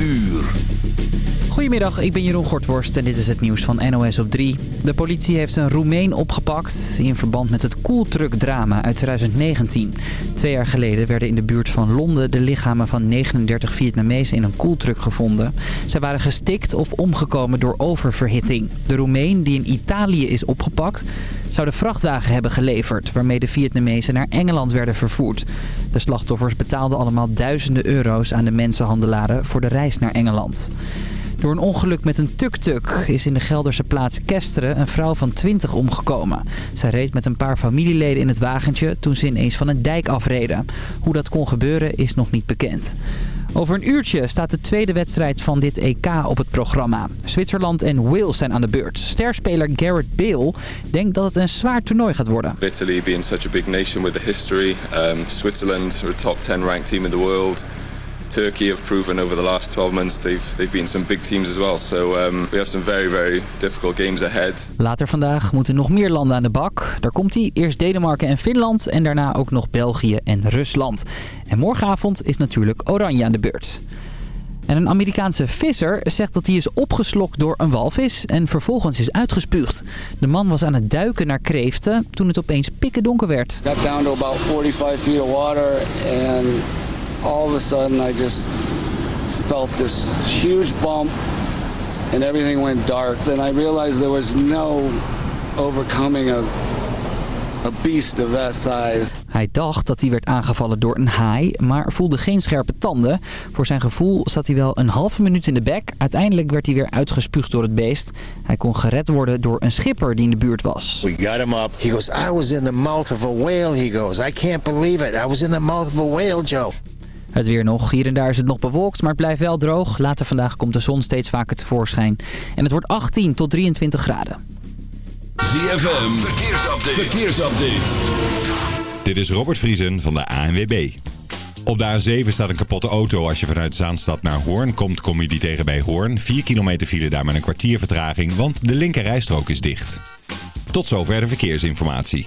uur. Goedemiddag, ik ben Jeroen Gortworst en dit is het nieuws van NOS op 3. De politie heeft een Roemeen opgepakt in verband met het Cooltruck-drama uit 2019. Twee jaar geleden werden in de buurt van Londen de lichamen van 39 Vietnamezen in een koeltruck gevonden. Zij waren gestikt of omgekomen door oververhitting. De Roemeen, die in Italië is opgepakt, zou de vrachtwagen hebben geleverd... waarmee de Vietnamezen naar Engeland werden vervoerd. De slachtoffers betaalden allemaal duizenden euro's aan de mensenhandelaren voor de reis naar Engeland. Door een ongeluk met een tuk-tuk is in de Gelderse plaats Kesteren een vrouw van 20 omgekomen. Zij reed met een paar familieleden in het wagentje toen ze ineens van een dijk afreden. Hoe dat kon gebeuren is nog niet bekend. Over een uurtje staat de tweede wedstrijd van dit EK op het programma. Zwitserland en Wales zijn aan de beurt. Sterspeler Garrett Bale denkt dat het een zwaar toernooi gaat worden. Italy being such a big nation with a history. Um, Switzerland, a top 10 ranked team in the world. Turkey have proven over the last 12 months they've they've been some big teams as well. So um, we have some very very difficult games ahead. Later vandaag moeten nog meer landen aan de bak. Daar komt hij. Eerst Denemarken en Finland en daarna ook nog België en Rusland. En morgenavond is natuurlijk Oranje aan de beurt. En een Amerikaanse visser zegt dat hij is opgeslokt door een walvis en vervolgens is uitgespuugd. De man was aan het duiken naar kreeften toen het opeens pikken donker werd. Got down to about 45 feet of water and all of a sudden I just felt this huge bump and everything went dark. Then I realized there was no overcoming a, a beast of that size. Hij dacht dat hij werd aangevallen door een haai, maar voelde geen scherpe tanden. Voor zijn gevoel zat hij wel een halve minuut in de bek. Uiteindelijk werd hij weer uitgespuugd door het beest. Hij kon gered worden door een schipper die in de buurt was. We got him up. He goes, I was in the mouth of a whale, he goes. I can't believe it. I was in the mouth of a whale, Joe. Het weer nog. Hier en daar is het nog bewolkt, maar het blijft wel droog. Later vandaag komt de zon steeds vaker tevoorschijn. En het wordt 18 tot 23 graden. ZFM, verkeersupdate. verkeersupdate. Dit is Robert Vriesen van de ANWB. Op de A7 staat een kapotte auto. Als je vanuit Zaanstad naar Hoorn komt, kom je die tegen bij Hoorn. 4 kilometer file daar met een kwartier vertraging, want de linker rijstrook is dicht. Tot zover de verkeersinformatie.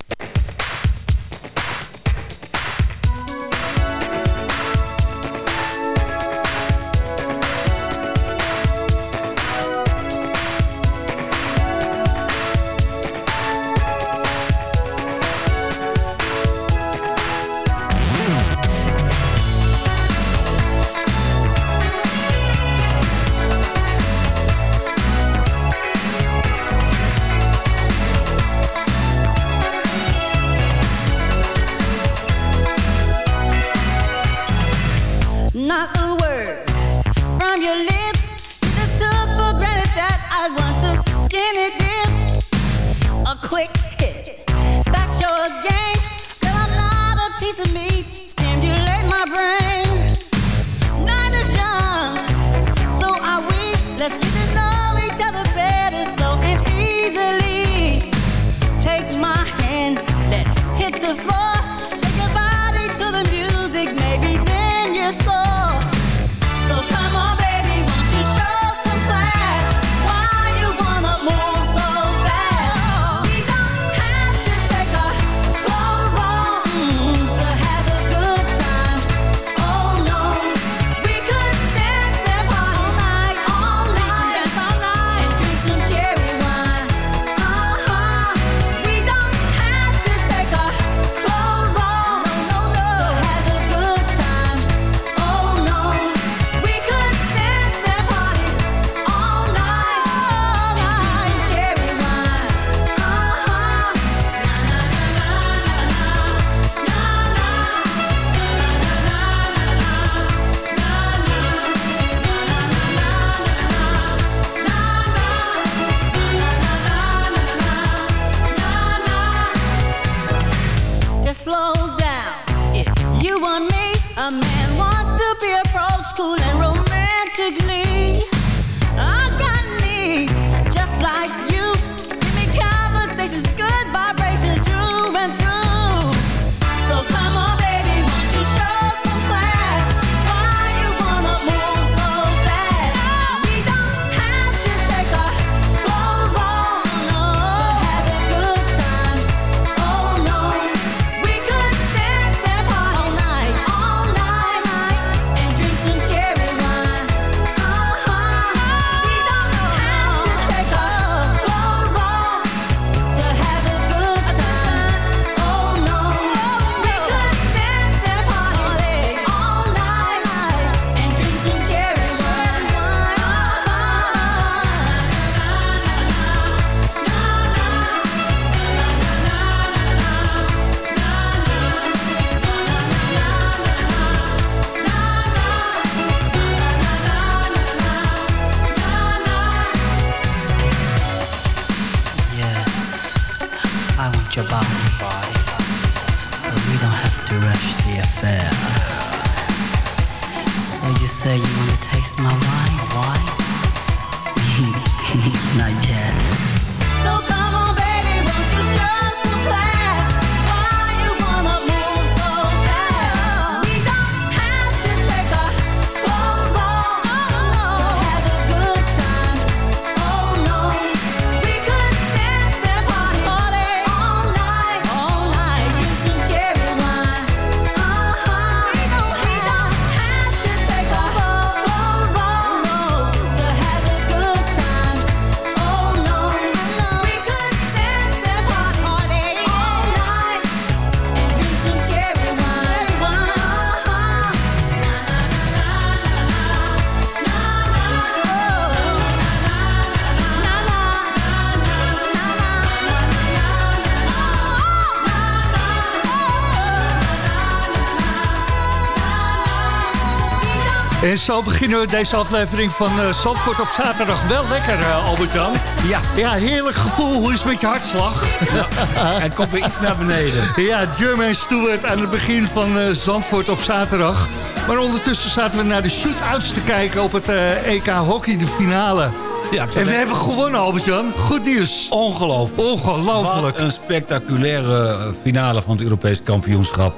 En zo beginnen we deze aflevering van eh Zandvoort op zaterdag. Wel lekker, eh, Albert-Jan. Ja. Ja, heerlijk gevoel. Hoe is het met je hartslag? Hij komt weer iets naar beneden. Ja, Jermaine Stewart aan het begin van eh, Zandvoort op zaterdag. Maar ondertussen zaten we naar de shootouts te kijken op het EK Hockey, de finale. Ja, En we hebben gewonnen, Albert-Jan. Goed nieuws. Ongelooflijk. Ongelooflijk. Wat een spectaculaire finale van het Europees kampioenschap.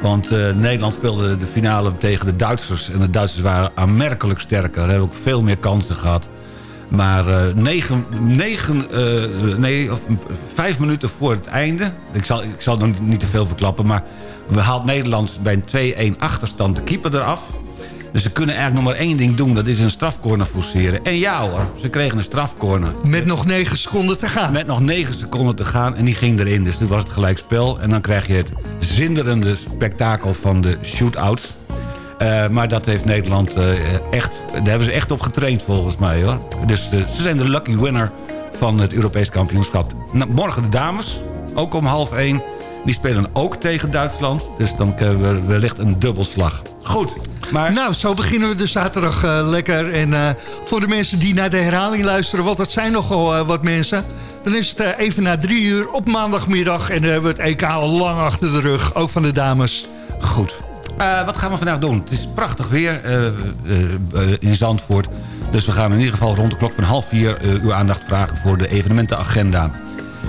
Want eh, Nederland speelde de finale tegen de Duitsers. En de Duitsers waren aanmerkelijk sterker. Hebben ook veel meer kansen gehad. Maar eh, negen, eh, nee, of, vijf minuten voor het einde... Ik zal, ik zal nog niet te veel verklappen... maar we haalt Nederland bij een 2-1 achterstand de keeper eraf. Dus ze kunnen eigenlijk nog maar één ding doen. Dat is een strafcorner forceren. En ja hoor, ze kregen een strafcorner. Met nog negen seconden te gaan. Met nog negen seconden te gaan en die ging erin. Dus toen was het gelijk spel. En dan krijg je het zinderende spektakel van de shootouts. Eh maar dat heeft Nederland eh, echt... Daar hebben ze echt op getraind volgens mij hoor. Dus eh, ze zijn de lucky winner van het Europees kampioenschap. Nou, morgen de dames, ook om half één. Die spelen ook tegen Duitsland. Dus dan hebben we wellicht een dubbelslag. Goed, maar... Nou, zo beginnen we de zaterdag eh, lekker. En eh, voor de mensen die naar de herhaling luisteren... want dat zijn nogal eh, wat mensen... dan is het even na drie uur op maandagmiddag... en dan hebben we het EK al lang achter de rug. Ook van de dames. Goed. Wat gaan we vandaag doen? Het is prachtig weer in Zandvoort. Dus we gaan in ieder geval rond de klok van half vier... uw aandacht vragen voor de evenementenagenda.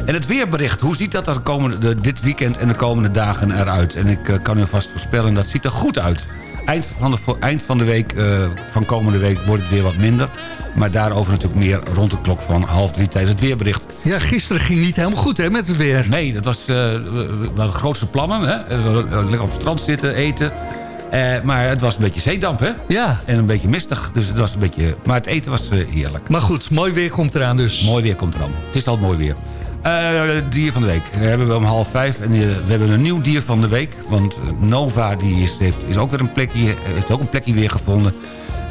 En het weerbericht, hoe ziet dat er komende, de, dit weekend en de komende dagen eruit? En ik eh, kan u vast voorspellen, dat ziet er goed uit. Eind van de, eind van de week, eh, van komende week, wordt het weer wat minder. Maar daarover natuurlijk meer rond de klok van half drie tijdens het weerbericht. Ja, gisteren ging niet helemaal goed hè, met het weer. Nee, dat was eh, we hadden de grootste plannen. Hè? Eh, lekker op het strand zitten, eten. Eh, maar het was een beetje zeedamp, hè? Ja. En een beetje mistig, dus het was een beetje... Maar het eten was eh, heerlijk. Maar goed, mooi weer komt eraan dus. Mooi weer komt eraan. Het is al mooi weer. Eh, dier van de week eh, hebben we om half vijf. En eh, we hebben een nieuw dier van de week. Want eh, Nova die is, heeft, is ook weer een plekje, heeft ook een plekje weer gevonden.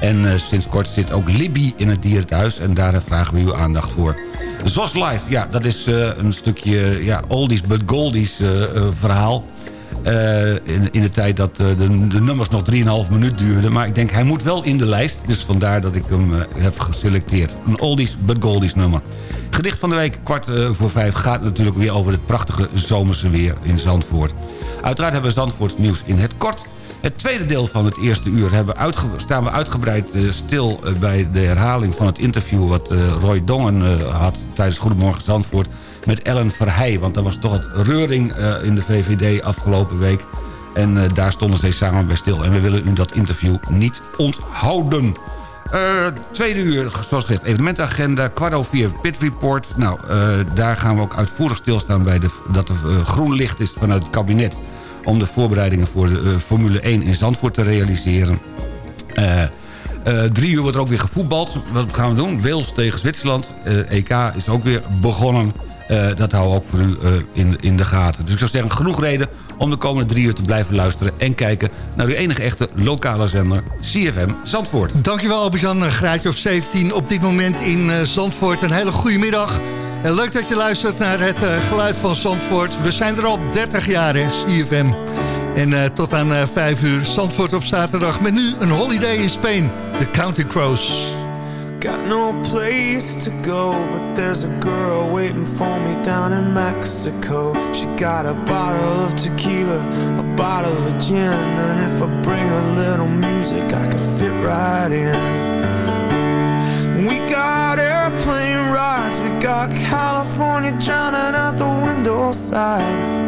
En sinds kort zit ook Libby in het dierenthuis. En daar vragen we uw aandacht voor. ZOS Live, ja, dat is een stukje ja, oldies but goldies verhaal. Eh, in, in de tijd dat eh, de, de nummers nog 3,5 minuut duurden. Maar ik denk, hij moet wel in de lijst. Dus vandaar dat ik hem eh, heb geselecteerd. Een oldies but goldies nummer. Gedicht van de week, kwart voor vijf, gaat natuurlijk weer over het prachtige zomerse weer in Zandvoort. Uiteraard hebben we Zandvoorts nieuws in het kort. Het tweede deel van het eerste uur hebben staan we uitgebreid stil... bij de herhaling van het interview wat Roy Dongen had... tijdens Goedemorgen Zandvoort met Ellen Verheij. Want er was toch wat reuring eh, in de VVD afgelopen week. En eh, daar stonden ze samen bij stil. En we willen u dat interview niet onthouden. Eh, tweede uur, zoals gezegd, evenementagenda. Kwart over vier, Pit Report. Nou, daar gaan we ook uitvoerig stilstaan bij de, dat er groen licht is vanuit het kabinet... om de voorbereidingen voor de Formule 1 in Zandvoort te realiseren. Drie uur wordt er ook weer gevoetbald. Wat gaan we doen? Wales tegen Zwitserland. EK is ook weer begonnen. Eh, dat houden we ook voor u eh, in, in de gaten. Dus ik zou zeggen, genoeg reden om de komende drie uur te blijven luisteren... en kijken naar uw enige echte lokale zender, CFM Zandvoort. Dankjewel Albert-Jan, graadje of 17 op dit moment in eh, Zandvoort. Een hele goede middag. En leuk dat je luistert naar het geluid van Zandvoort. We zijn er al 30 jaar, hè, CFM. En tot aan eh, 5 uur Zandvoort op zaterdag. Met nu een holiday in Spain, de Counting Crows. Got no place to go, but there's a girl waiting for me down in Mexico. She got a bottle of tequila, a bottle of gin, and if I bring a little music, I can fit right in. We got airplane rides, we got California drowning out the window side.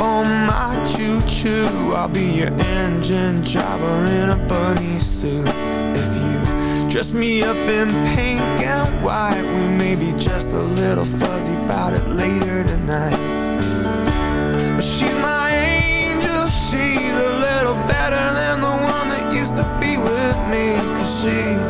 On my choo-choo. I'll be your engine driver in a bunny suit. If you dress me up in pink and white We may be just a little fuzzy about it later tonight. But she's my angel She's a little better than the one that used to be with me. Cause she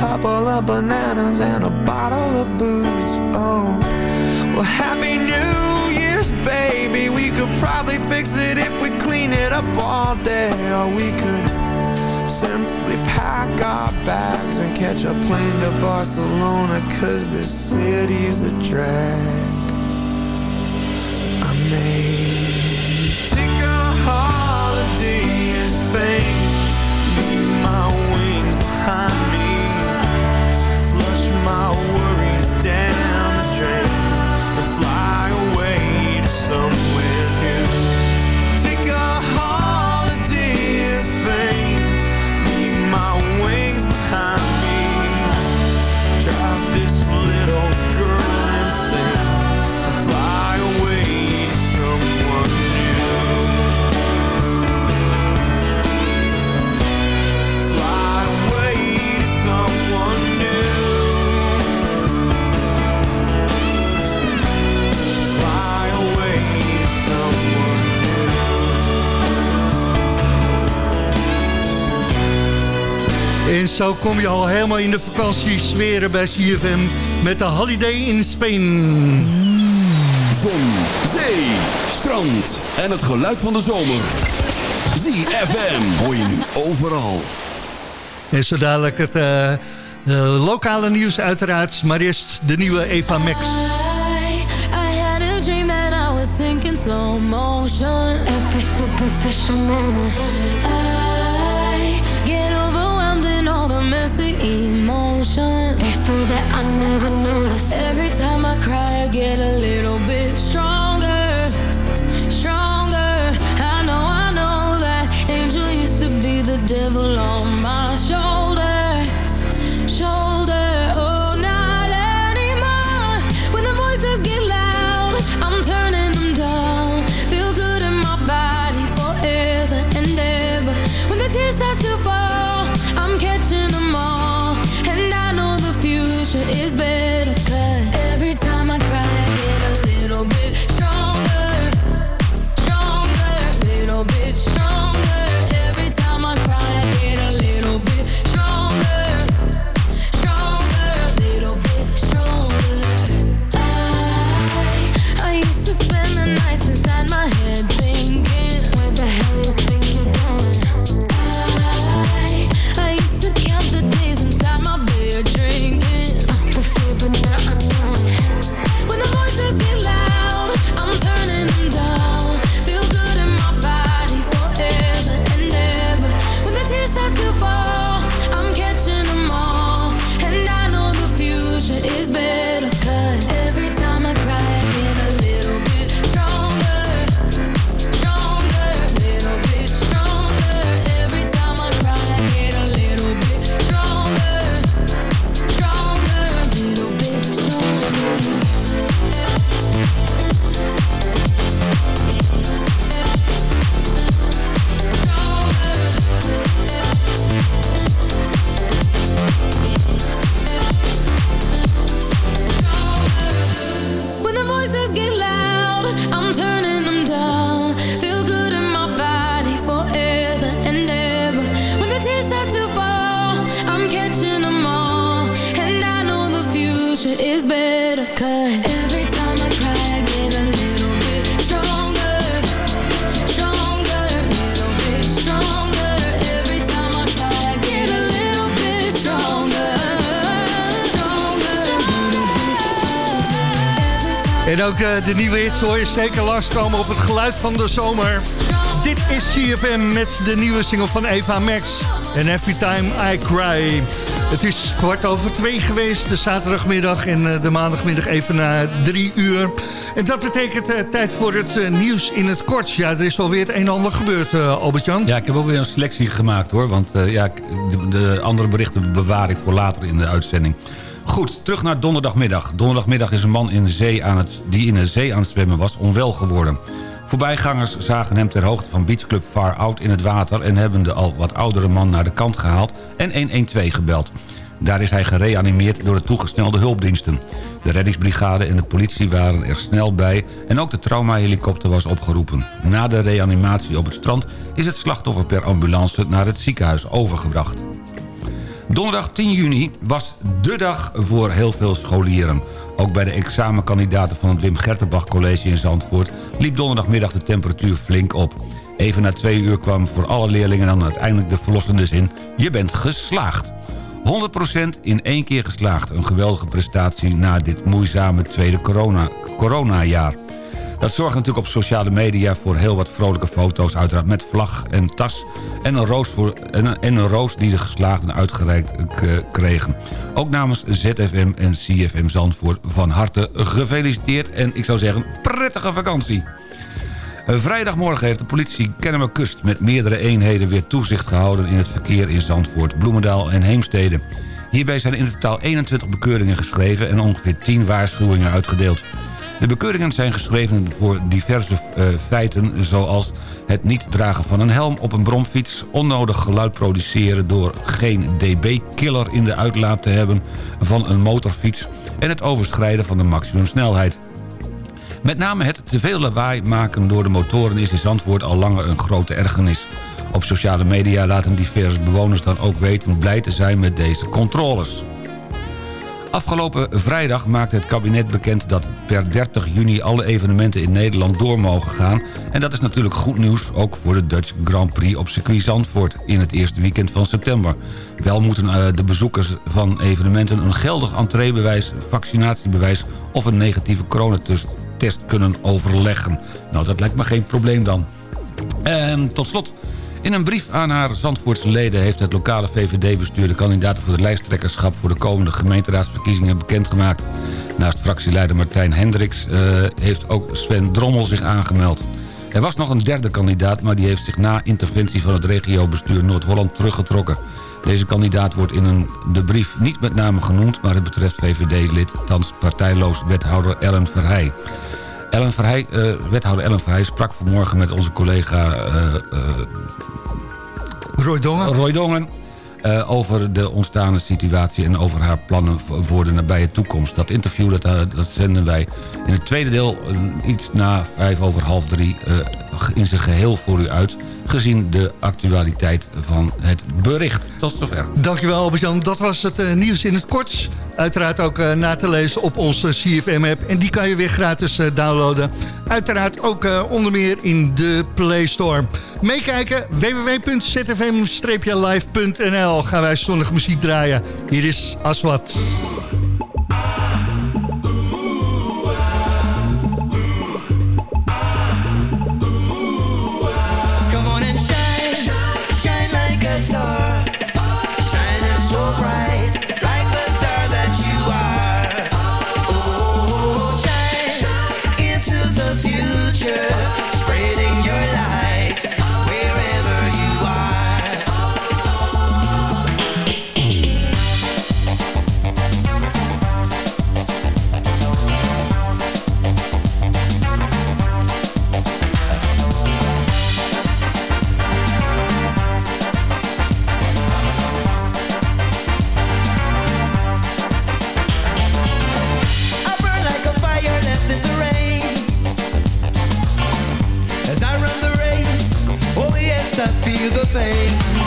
couple of bananas and a bottle of booze. Oh, well, Happy New Year's, baby. We could probably fix it if we clean it up all day, or we could simply pack our bags and catch a plane to Barcelona, cause this city's a drag. I may take a holiday in Spain, zo kom je al helemaal in de vakantie sferen bij CFM met de Holiday in Spain. Zon, zee, strand en het geluid van de zomer. ZFM hoor je nu overal. En zo dadelijk het eh, eh, lokale nieuws uiteraard, maar eerst de nieuwe Eva Max. I, I So that I never noticed. Every time I cry, I get a little bit hits hoor je zeker langskomen op het geluid van de zomer. Dit is CFM met de nieuwe single van Eva Max. En Every Time I Cry. Het is kwart over twee geweest, de zaterdagmiddag en eh, de maandagmiddag even na drie uur. En dat betekent eh, tijd voor het eh, nieuws in het kort. Ja, er is wel weer het een en ander gebeurd, eh, Albert-Jan. Ja, ik heb ook weer een selectie gemaakt hoor. Want ja, de andere berichten bewaar ik voor later in de uitzending. Goed, terug naar donderdagmiddag. Donderdagmiddag is een man in de zee aan het, die in de zee aan het zwemmen was onwel geworden. Voorbijgangers zagen hem ter hoogte van Beach Club Far Out in het water... en hebben de al wat oudere man naar de kant gehaald en 112 gebeld. Daar is hij gereanimeerd door de toegesnelde hulpdiensten. De reddingsbrigade en de politie waren er snel bij... en ook de traumahelikopter was opgeroepen. Na de reanimatie op het strand is het slachtoffer per ambulance naar het ziekenhuis overgebracht. Donderdag 10 juni was dé dag voor heel veel scholieren. Ook bij de examenkandidaten van het Wim Gertenbach College in Zandvoort... liep donderdagmiddag de temperatuur flink op. Even na twee uur kwam voor alle leerlingen dan uiteindelijk de verlossende zin... je bent geslaagd. 100% in één keer geslaagd. Een geweldige prestatie na dit moeizame tweede corona, coronajaar. Dat zorgt natuurlijk op sociale media voor heel wat vrolijke foto's... uiteraard met vlag en tas en een roos, voor, en, een- en een roos die de geslaagden uitgereikt kregen. Ook namens ZFM en CFM Zandvoort van harte gefeliciteerd... en ik zou zeggen, prettige vakantie. Vrijdagmorgen heeft de politie Kennemerkust met meerdere eenheden weer toezicht gehouden in het verkeer in Zandvoort, Bloemendaal en Heemstede. Hierbij zijn in totaal 21 bekeuringen geschreven en ongeveer 10 waarschuwingen uitgedeeld. De bekeuringen zijn geschreven voor diverse eh, feiten zoals het niet dragen van een helm op een bromfiets... onnodig geluid produceren door geen dB-killer in de uitlaat te hebben van een motorfiets... en het overschrijden van de maximumsnelheid. Met name het te veel lawaai maken door de motoren is in Zandvoort al langer een grote ergernis. Op sociale media laten diverse bewoners dan ook weten blij te zijn met deze controles. Afgelopen vrijdag maakte het kabinet bekend dat per 30 juni alle evenementen in Nederland door mogen gaan. En dat is natuurlijk goed nieuws, ook voor de Dutch Grand Prix op circuit Zandvoort in het eerste weekend van september. Wel moeten eh, de bezoekers van evenementen een geldig entreebewijs, vaccinatiebewijs of een negatieve coronatest test kunnen overleggen. Nou, dat lijkt me geen probleem dan. En tot slot In een brief aan haar Zandvoortse leden heeft het lokale VVD-bestuur... de kandidaten voor de lijsttrekkerschap voor de komende gemeenteraadsverkiezingen bekendgemaakt. Naast fractieleider Martijn Hendricks eh, heeft ook Sven Drommel zich aangemeld. Er was nog een derde kandidaat, maar die heeft zich na interventie van het regiobestuur Noord-Holland teruggetrokken. Deze kandidaat wordt in een, de brief niet met name genoemd... maar het betreft VVD-lid, thans partijloos wethouder Ellen Verheij. Ellen Verheij, eh, wethouder Ellen Verheij sprak vanmorgen met onze collega... eh, Roy Dongen. Roy Dongen over de ontstane situatie en over haar plannen voor- de nabije toekomst. Dat interview dat, dat zenden wij in het tweede deel iets na vijf over half drie in zijn geheel voor u uit. Gezien de actualiteit van het bericht. Tot zover. Dankjewel Albert-Jan. Dat was het eh, nieuws in het kort. Uiteraard ook eh, na te lezen op onze CFM-app. En die kan je weer gratis eh, downloaden. Uiteraard ook onder meer in de Play Store. Meekijken www.zfm-live.nl gaan wij zonnige muziek draaien. Hier is Aswat. Feel the pain.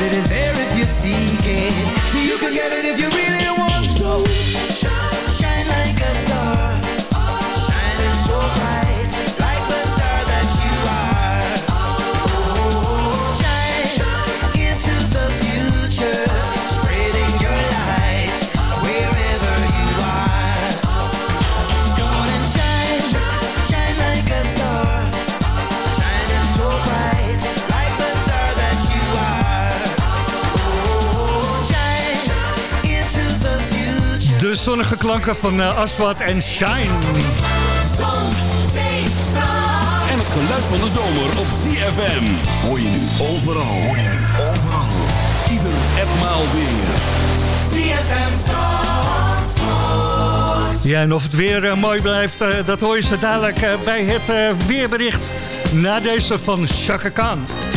It is zonnige klanken van eh, Aswat en Shine. En het geluid van de zomer op CFM. Hoor je nu overal. Hoor je nu overal. Ieder etmaal weer. CFM Zandvoort. Ja, en of het weer eh, mooi blijft, eh, dat hoor je zo dadelijk bij het weerbericht. Na deze van Chaka Khan.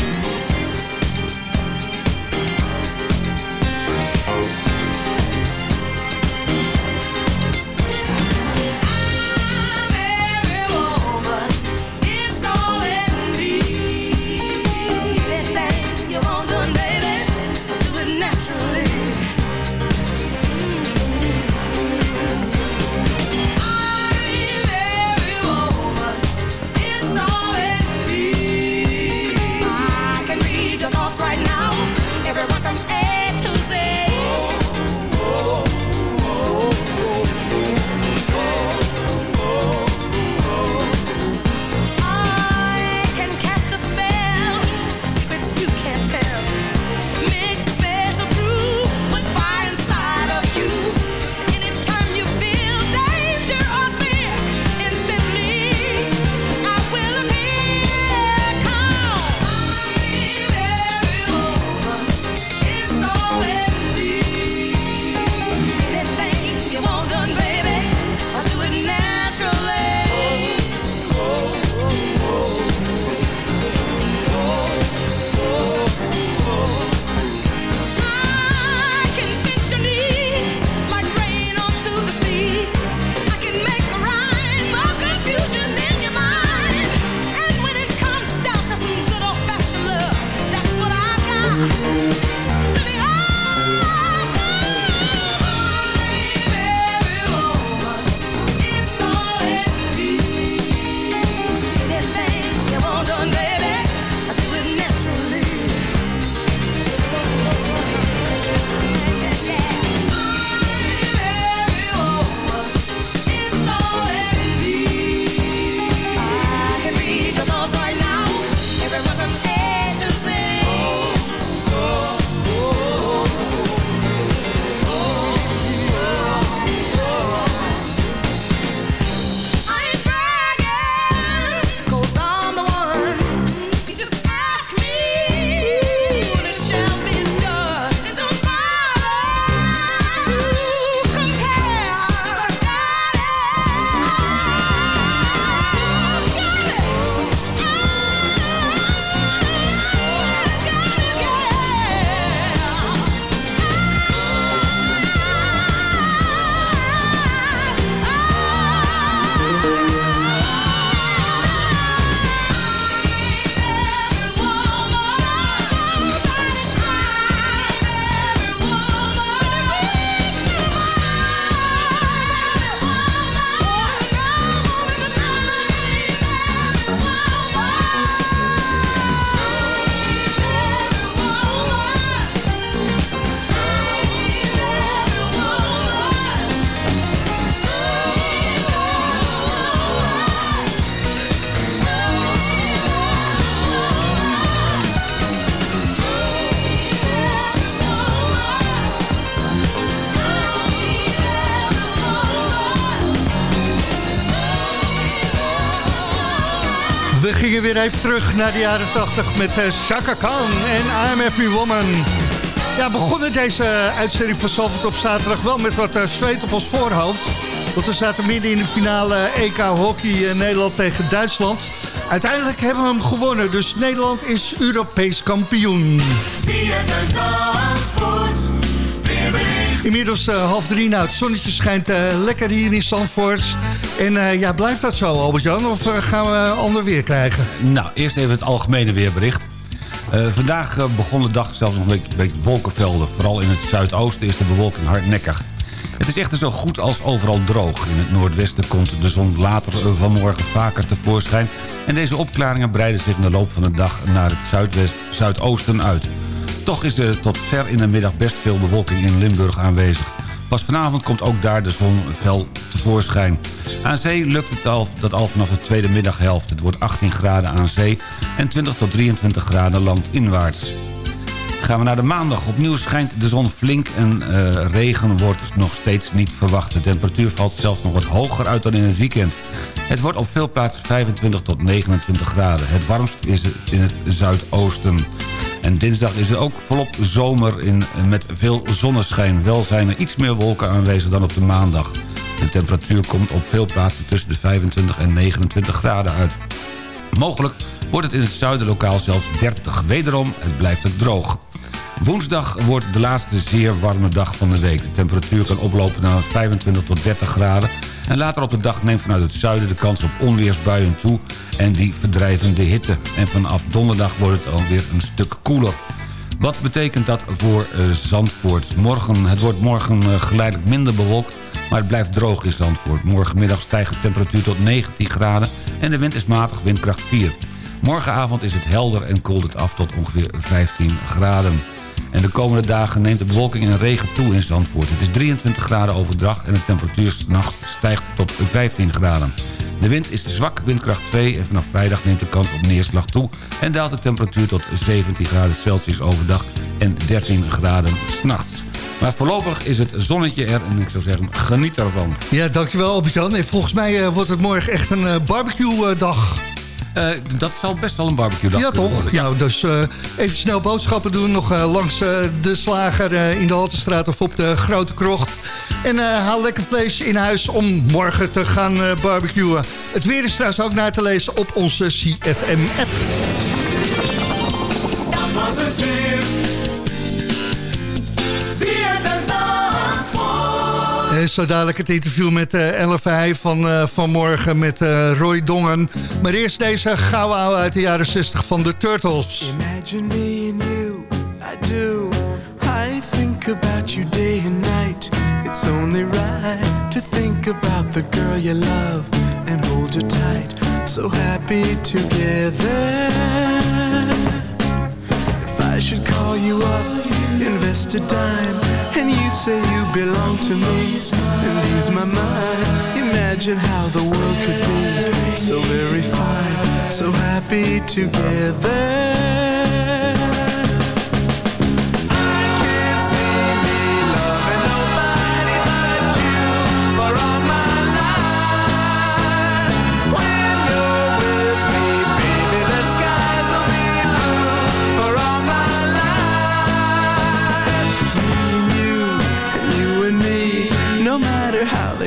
Even terug naar de jaren 80 met uh, Chaka Khan en I'm Every Woman. Ja, begonnen deze uh, uitzending van Salford op zaterdag wel met wat uh, zweet op ons voorhoofd. Want we zaten midden in de finale EK Hockey Nederland tegen Duitsland. Uiteindelijk hebben we hem gewonnen, dus Nederland is Europees kampioen. Inmiddels half drie, nou het zonnetje schijnt lekker hier in Zandvoort. En uh, ja, blijft dat zo Albert-Jan of gaan we ander weer krijgen? Nou, eerst even het algemene weerbericht. vandaag begon de dag zelfs nog een beetje wolkenvelden. Vooral in het zuidoosten is de bewolking hardnekkig. Het is echter zo goed als overal droog. In het noordwesten komt de zon later vanmorgen vaker tevoorschijn... en deze opklaringen breiden zich in de loop van de dag naar het zuidwest, zuidoosten uit. Toch is er tot ver in de middag best veel bewolking in Limburg aanwezig. Pas vanavond komt ook daar de zon fel tevoorschijn. Aan zee lukt het al, dat al vanaf de tweede middaghelft. Het wordt 18 graden aan zee en 20 tot 23 graden landinwaarts. Gaan we naar de maandag. Opnieuw schijnt de zon flink en uh, regen wordt nog steeds niet verwacht. De temperatuur valt zelfs nog wat hoger uit dan in het weekend. Het wordt op veel plaatsen 25 tot 29 graden. Het warmst is in het zuidoosten. En dinsdag is er ook volop zomer in, met veel zonneschijn. Wel zijn er iets meer wolken aanwezig dan op de maandag. De temperatuur komt op veel plaatsen tussen de 25 en 29 graden uit. Mogelijk wordt het in het zuiden lokaal zelfs 30. Wederom, het blijft het droog. Woensdag wordt de laatste zeer warme dag van de week. De temperatuur kan oplopen naar 25 tot 30 graden. En later op de dag neemt vanuit het zuiden de kans op onweersbuien toe... en die verdrijven de hitte. En vanaf donderdag wordt het alweer een stuk koeler. Wat betekent dat voor uh, Zandvoort? Morgen, het wordt morgen uh, geleidelijk minder bewolkt... maar het blijft droog in Zandvoort. Morgenmiddag stijgt de temperatuur tot 19 graden... en de wind is matig, windkracht 4. Morgenavond is het helder en koelt het af tot ongeveer 15 graden. En de komende dagen neemt de bewolking en regen toe in Zandvoort. Het is 23 graden overdag en de temperatuur s'nachts stijgt tot 15 graden. De wind is zwak, windkracht 2 en vanaf vrijdag neemt de kans op neerslag toe... en daalt de temperatuur tot 17 graden Celsius overdag en 13 graden s'nachts. Maar voorlopig is het zonnetje er en ik zou zeggen, geniet ervan. Ja, dankjewel Albert-Jan. En volgens mij uh, wordt het morgen echt een uh, barbecue-dag. Uh, dat zal best wel een barbecue dag Ja, toch? Nou, dus uh, even snel boodschappen doen. Nog uh, langs de slager in de Haltestraat of op de Grote Krocht. En haal lekker vlees in huis om morgen te gaan barbecuen. Het weer is trouwens ook naar te lezen op onze CFM-app. Dat was het weer. En zo dadelijk het interview met uh, Elle Verheij van uh, vanmorgen met uh, Roy Dongen. Maar eerst deze gouden uit de jaren 60 van de Turtles. Imagine me and you, I do. I think about you day and night. It's only right to think about the girl you love and hold her tight. So happy together. I should call you up, invest a dime, and you say you belong to me, and ease my mind. Imagine how the world could be so very fine, so happy together.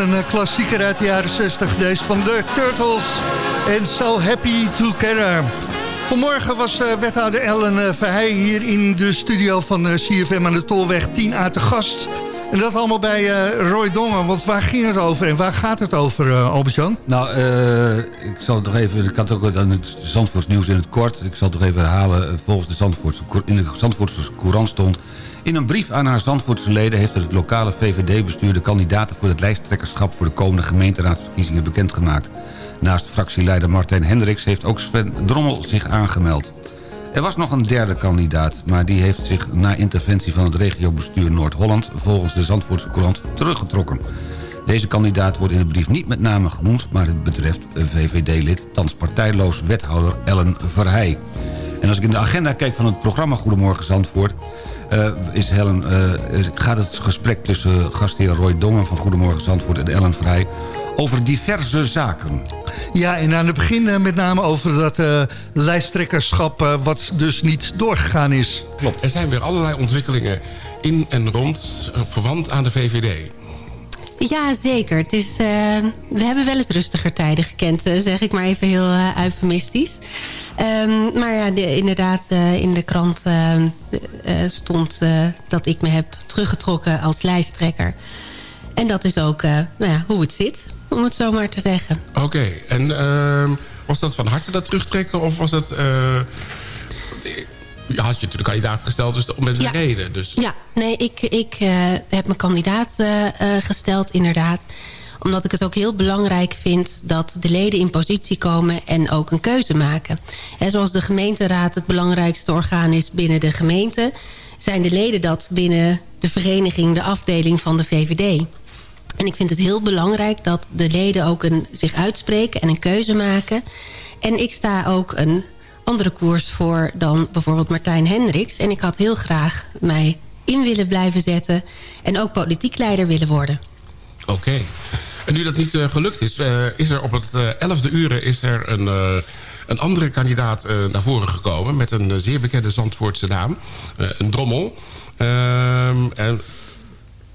Een eh, klassieker uit de jaren 60, deze van de Turtles. En So Happy Together. Vanmorgen was eh, wethouder Ellen eh, Verheij hier in de studio van CFM aan de Tolweg 10A te gast. En dat allemaal bij eh, Roy Dongen, want waar ging het over en waar gaat het over, eh, Albert-Jan? Nou, eh, ik zal het nog even... Ik had ook dan het Zandvoorts nieuws in het kort. Ik zal het nog even herhalen. Volgens de Zandvoortse, in de Zandvoortse Courant stond... In een brief aan haar Zandvoortse leden heeft het lokale VVD-bestuur... de kandidaten voor het lijsttrekkerschap voor de komende gemeenteraadsverkiezingen bekendgemaakt. Naast fractieleider Martijn Hendricks heeft ook Sven Drommel zich aangemeld. Er was nog een derde kandidaat, maar die heeft zich na interventie van het regiobestuur Noord-Holland... volgens de Zandvoortse Courant teruggetrokken. Deze kandidaat wordt in de brief niet met name genoemd... maar het betreft VVD-lid, thans partijloos wethouder Ellen Verheij. En als ik in de agenda kijk van het programma Goedemorgen Zandvoort... eh, is Helen, eh, gaat het gesprek tussen gastheer Roy Dongen van Goedemorgen Zandvoort... en Ellen Verheij over diverse zaken. Ja, en aan het begin eh, met name over dat eh, lijsttrekkerschap... eh, wat dus niet doorgegaan is. Klopt, er zijn weer allerlei ontwikkelingen in en rond, verwant aan de VVD. Ja, zeker. Het is, eh, we hebben wel eens rustiger tijden gekend, zeg ik maar even heel eufemistisch. Ehm, maar ja, de- inderdaad, eh, in de krant stond eh, dat ik me heb teruggetrokken als lijsttrekker. En dat is ook eh, nou ja, hoe het zit, om het zo maar te zeggen. Oké, en ehm, was dat van harte dat terugtrekken of was dat... eh, je had je natuurlijk kandidaat gesteld, dus met een Ja. reden. Dus. Ja, nee, ik, ik eh, heb mijn kandidaat eh, gesteld, inderdaad. Omdat ik het ook heel belangrijk vind dat de leden in positie komen en ook een keuze maken. En zoals de gemeenteraad het belangrijkste orgaan is binnen de gemeente... zijn de leden dat binnen de vereniging, de afdeling van de VVD. En ik vind het heel belangrijk dat de leden ook een, zich uitspreken en een keuze maken. En ik sta ook een andere koers voor dan bijvoorbeeld Martijn Hendricks. En ik had heel graag mij in willen blijven zetten... en ook politiek leider willen worden. Oké. En nu dat niet eh, gelukt is, eh, is er op het eh, 11e uur is er een, een andere kandidaat naar voren gekomen... met een zeer bekende Zandvoortse naam, een Drommel. Ehm, en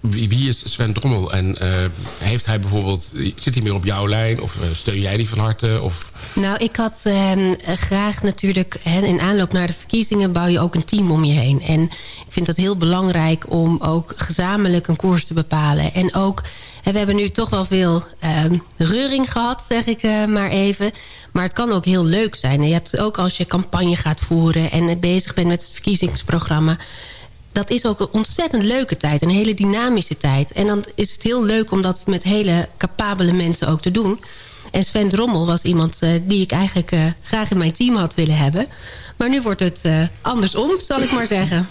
wie, is Sven Drommel? En eh, heeft hij bijvoorbeeld, zit hij meer op jouw lijn? Of eh, steun jij die van harte? Of... Nou, ik had eh, graag natuurlijk... In aanloop naar de verkiezingen bouw je ook een team om je heen. En ik vind het heel belangrijk om ook gezamenlijk een koers te bepalen. En ook, we hebben nu toch wel veel eh, reuring gehad, zeg ik eh, maar even. Maar het kan ook heel leuk zijn. En je hebt ook als je campagne gaat voeren... en bezig bent met het verkiezingsprogramma dat is ook een ontzettend leuke tijd. Een hele dynamische tijd. En dan is het heel leuk om dat met hele capabele mensen ook te doen. En Sven Drommel was iemand eh, die ik eigenlijk eh, graag in mijn team had willen hebben. Maar nu wordt het eh, andersom, zal ik maar zeggen.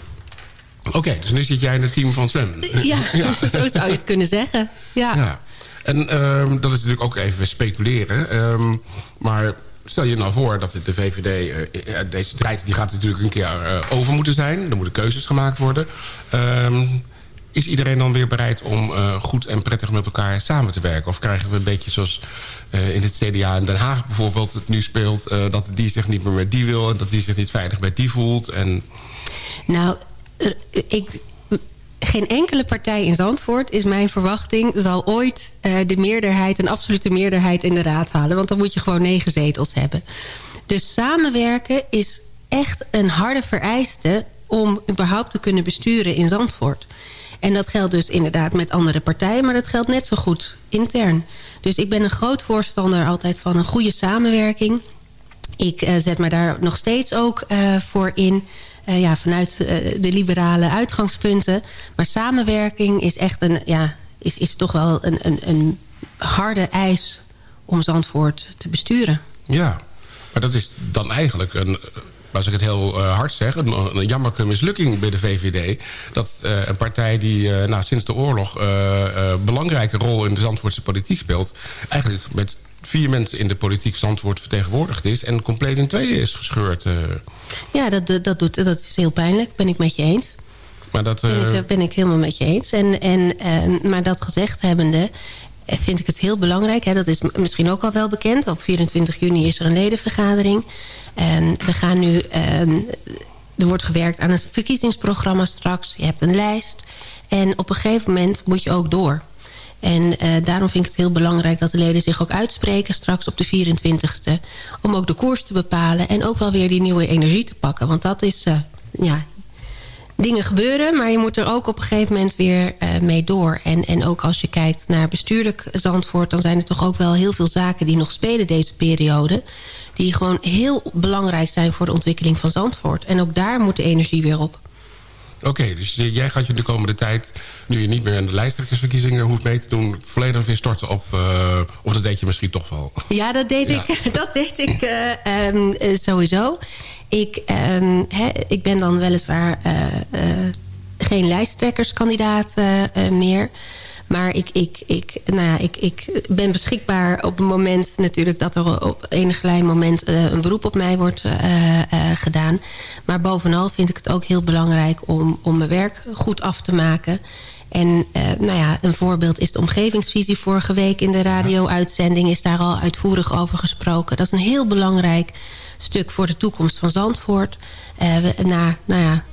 Oké, dus nu zit jij in het team van Sven. Ja, zo zou je het kunnen zeggen. Ja. Ja. En ehm, dat is natuurlijk ook even speculeren. Ehm, maar stel je nou voor dat de VVD... eh, eh, deze strijd die gaat natuurlijk een keer eh, over moeten zijn. Er moeten keuzes gemaakt worden. Ehm, is iedereen dan weer bereid om goed en prettig met elkaar samen te werken? Of krijgen we een beetje zoals in het CDA in Den Haag bijvoorbeeld het nu speelt... dat die zich niet meer met die wil en dat die zich niet veilig bij die voelt? En Nou, ik, geen enkele partij in Zandvoort, is mijn verwachting... zal ooit eh, de meerderheid, een absolute meerderheid in de raad halen. Want dan moet je gewoon negen zetels hebben. Dus samenwerken is echt een harde vereiste... om überhaupt te kunnen besturen in Zandvoort. En dat geldt dus inderdaad met andere partijen... maar dat geldt net zo goed intern. Dus ik ben een groot voorstander altijd van een goede samenwerking... Ik eh, zet me daar nog steeds ook eh, voor in. Eh, ja, vanuit eh, de liberale uitgangspunten. Maar samenwerking is echt een, ja, is, is toch wel een, een, een harde eis om Zandvoort te besturen. Ja, maar dat is dan eigenlijk een, als ik het heel eh, hard zeg, een, een jammerlijke mislukking bij de VVD... dat een partij die eh, nou, sinds de oorlog eh, belangrijke rol in de Zandvoortse politiek speelt... eigenlijk met vier mensen in de politiek Zandvoort vertegenwoordigd is... en compleet in tweeën is gescheurd. eh. Ja, dat, dat, doet, dat is heel pijnlijk, ben ik met je eens. maar dat, Ben eh, ik, eh, ben ik helemaal met je eens. En, en, eh, maar dat gezegd hebbende eh, vind ik het heel belangrijk. Hè, dat is misschien ook al wel bekend. Op 24 juni is er een ledenvergadering. En we gaan nu... ehm, er wordt gewerkt aan een verkiezingsprogramma straks. Je hebt een lijst. En op een gegeven moment moet je ook door. En eh, daarom vind ik het heel belangrijk dat de leden zich ook uitspreken... straks op de 24ste. Om ook de koers te bepalen. En ook wel weer die nieuwe energie te pakken. Want dat is... eh, ja, dingen gebeuren, maar je moet er ook op een gegeven moment weer eh, mee door. En, en ook als je kijkt naar bestuurlijk Zandvoort... dan zijn er toch ook wel heel veel zaken die nog spelen deze periode... die gewoon heel belangrijk zijn voor de ontwikkeling van Zandvoort. En ook daar moet de energie weer op. Oké, dus jij gaat je de komende tijd... nu je niet meer aan de lijsttrekkersverkiezingen hoeft mee te doen... volledig weer storten op... eh, of dat deed je misschien toch wel. Ja, dat deed Ja. ik, dat deed ik eh, ehm, eh, sowieso. Ik, ehm, ik ben dan weliswaar geen lijsttrekkerskandidaat meer. Maar ik, ik, ik, nou ja, ik, ik ben beschikbaar op het moment natuurlijk... dat er op enig moment eh, een beroep op mij wordt eh, eh, gedaan. Maar bovenal vind ik het ook heel belangrijk om, om mijn werk goed af te maken... En eh, nou ja, een voorbeeld is de omgevingsvisie vorige week in de radio-uitzending... is daar al uitvoerig over gesproken. Dat is een heel belangrijk stuk voor de toekomst van Zandvoort. Eh, we, na nou ja,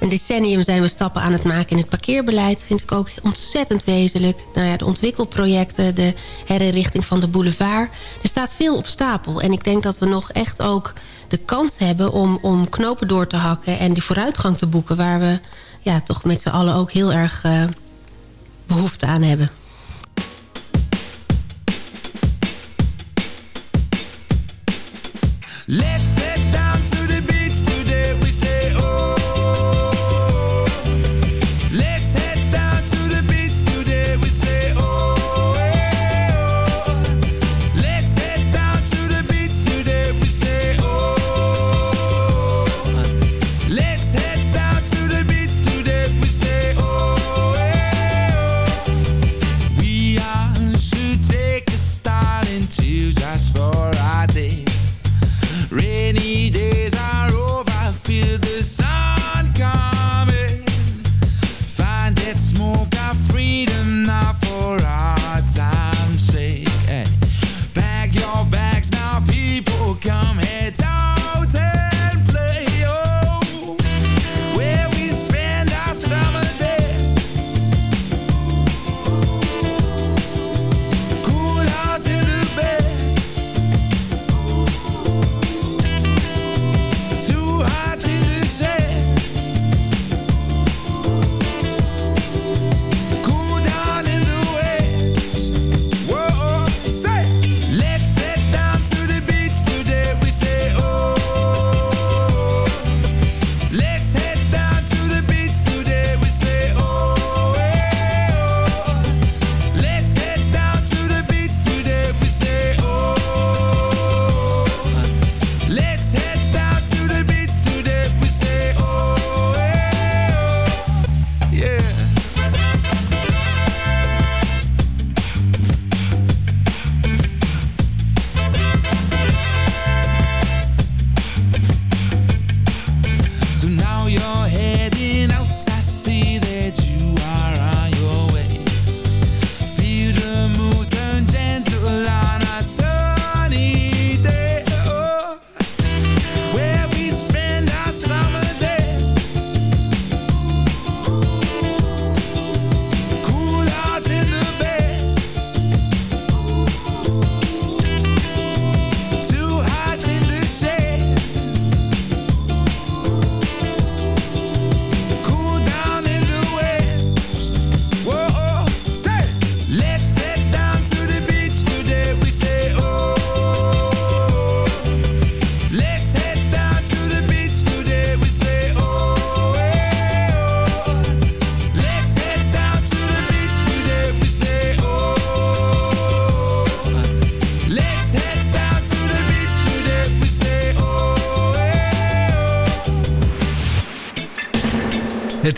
een decennium zijn we stappen aan het maken in het parkeerbeleid. Vind ik ook ontzettend wezenlijk. Nou ja, de ontwikkelprojecten, de herinrichting van de boulevard. Er staat veel op stapel. En ik denk dat we nog echt ook de kans hebben om, om knopen door te hakken... en die vooruitgang te boeken waar we ja, toch met z'n allen ook heel erg eh, behoefte aan hebben. Let's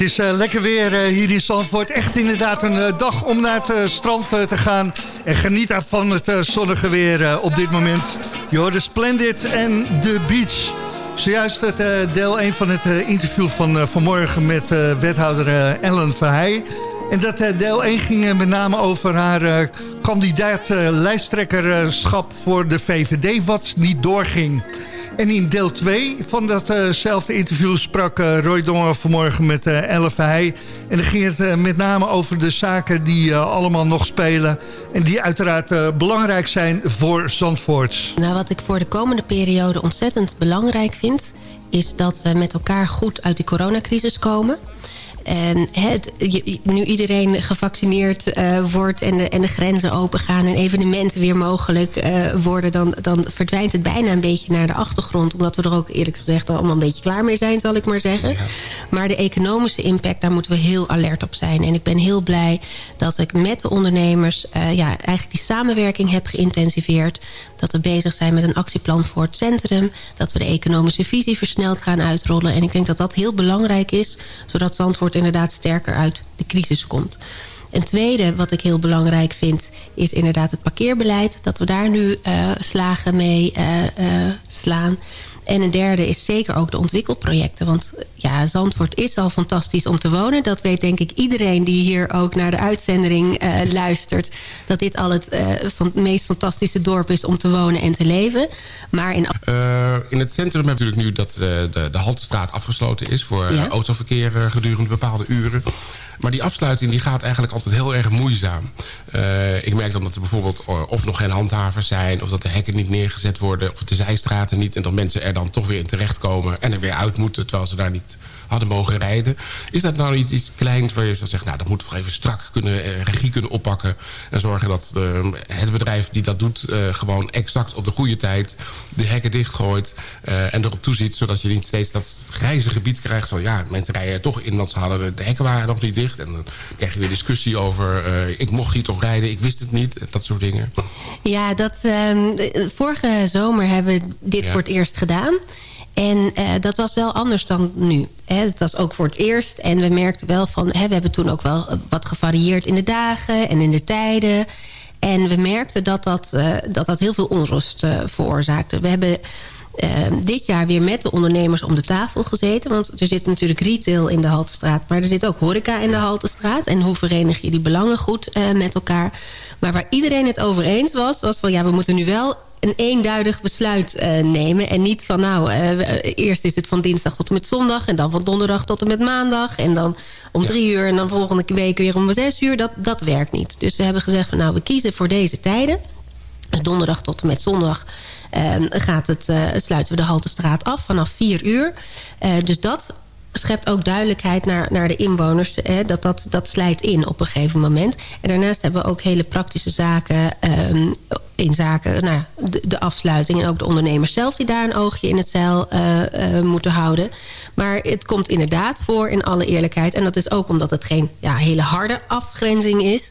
is eh, lekker weer eh, hier in Zandvoort. Echt inderdaad een eh, dag om naar het strand te gaan. En geniet van het zonnige weer op dit moment. Je de Splendid en The Beach. Zojuist het deel 1 van het interview van vanmorgen met wethouder Ellen Verheij. En dat deel 1 ging met name over haar kandidaat lijsttrekkerschap voor de VVD... wat niet doorging. En in deel 2 van datzelfde interview sprak eh, Roy Dongen vanmorgen met eh Elle Verheij. En dan ging het eh, met name over de zaken die eh, allemaal nog spelen... en die uiteraard eh, belangrijk zijn voor Zandvoort. Nou, wat ik voor de komende periode ontzettend belangrijk vind... is dat we met elkaar goed uit die coronacrisis komen. En het, je- nu iedereen gevaccineerd eh, wordt en de, en de grenzen opengaan... en evenementen weer mogelijk eh, worden... Dan, dan verdwijnt het bijna een beetje naar de achtergrond. Omdat we er ook eerlijk gezegd al allemaal een beetje klaar mee zijn, zal ik maar zeggen. Maar de economische impact, daar moeten we heel alert op zijn. En ik ben heel blij dat ik met de ondernemers... eh, ja, eigenlijk die samenwerking heb geïntensiveerd. Dat we bezig zijn met een actieplan voor het centrum. Dat we de economische visie versneld gaan uitrollen. En ik denk dat dat heel belangrijk is... zodat Zandvoort inderdaad sterker uit de crisis komt. Een tweede wat ik heel belangrijk vind... is inderdaad het parkeerbeleid. Dat we daar nu eh, slagen mee eh, eh, slaan. En een derde is zeker ook de ontwikkelprojecten. Want ja, Zandvoort is al fantastisch om te wonen. Dat weet denk ik iedereen die hier ook naar de uitzending eh, luistert. Dat dit al het, eh, van, meest fantastische dorp is om te wonen en te leven. Maar in Eh, in het centrum hebben we natuurlijk nu dat de, de Haltestraat afgesloten is... voor Ja. autoverkeer gedurende bepaalde uren. Maar die afsluiting die gaat eigenlijk altijd heel erg moeizaam. Ik merk dan dat er bijvoorbeeld of nog geen handhavers zijn... of dat de hekken niet neergezet worden, of de zijstraten niet... en dat mensen er dan toch weer in terechtkomen en er weer uit moeten... terwijl ze daar niet hadden mogen rijden. Is dat nou iets, iets kleins waar je zo zegt... nou, dat moeten we even strak kunnen, eh, regie kunnen oppakken... en zorgen dat eh, het bedrijf die dat doet... eh, gewoon exact op de goede tijd de hekken dichtgooit... en erop toeziet, zodat je niet steeds dat grijze gebied krijgt... van ja, mensen rijden toch in, want ze hadden de hekken waren nog niet dicht... en dan krijg je weer discussie over... ik mocht hier toch rijden, ik wist het niet, dat soort dingen. Ja, dat, ehm, vorige zomer hebben we dit Ja. voor het eerst gedaan. En eh, dat was wel anders dan nu. Het was ook voor het eerst. En we merkten wel van... Hè, we hebben toen ook wel wat gevarieerd in de dagen en in de tijden. En we merkten dat dat, eh, dat, dat heel veel onrust eh, veroorzaakte. We hebben dit jaar weer met de ondernemers om de tafel gezeten. Want er zit natuurlijk retail in de Haltestraat. Maar er zit ook horeca in de Haltestraat. En hoe verenig je die belangen goed met elkaar? Maar waar iedereen het over eens was... was van ja, we moeten nu wel een eenduidig besluit eh, nemen. En niet van nou, eh, we- eerst is het van dinsdag tot en met zondag... en dan van donderdag tot en met maandag... en dan om drie uur en dan volgende week weer om zes uur. Dat, dat werkt niet. Dus we hebben gezegd van nou, we kiezen voor deze tijden. Dus donderdag tot en met zondag eh, gaat het, eh, sluiten we de Haltestraat af vanaf vier uur. Eh, dus dat schept ook duidelijkheid naar, naar de inwoners. Hè, dat, dat, dat slijt in op een gegeven moment. En daarnaast hebben we ook hele praktische zaken... ehm, in zaken nou, de, de afsluiting... en ook de ondernemers zelf die daar een oogje in het zeil eh, eh, moeten houden. Maar het komt inderdaad voor in alle eerlijkheid. En dat is ook omdat het geen ja, hele harde afgrenzing is...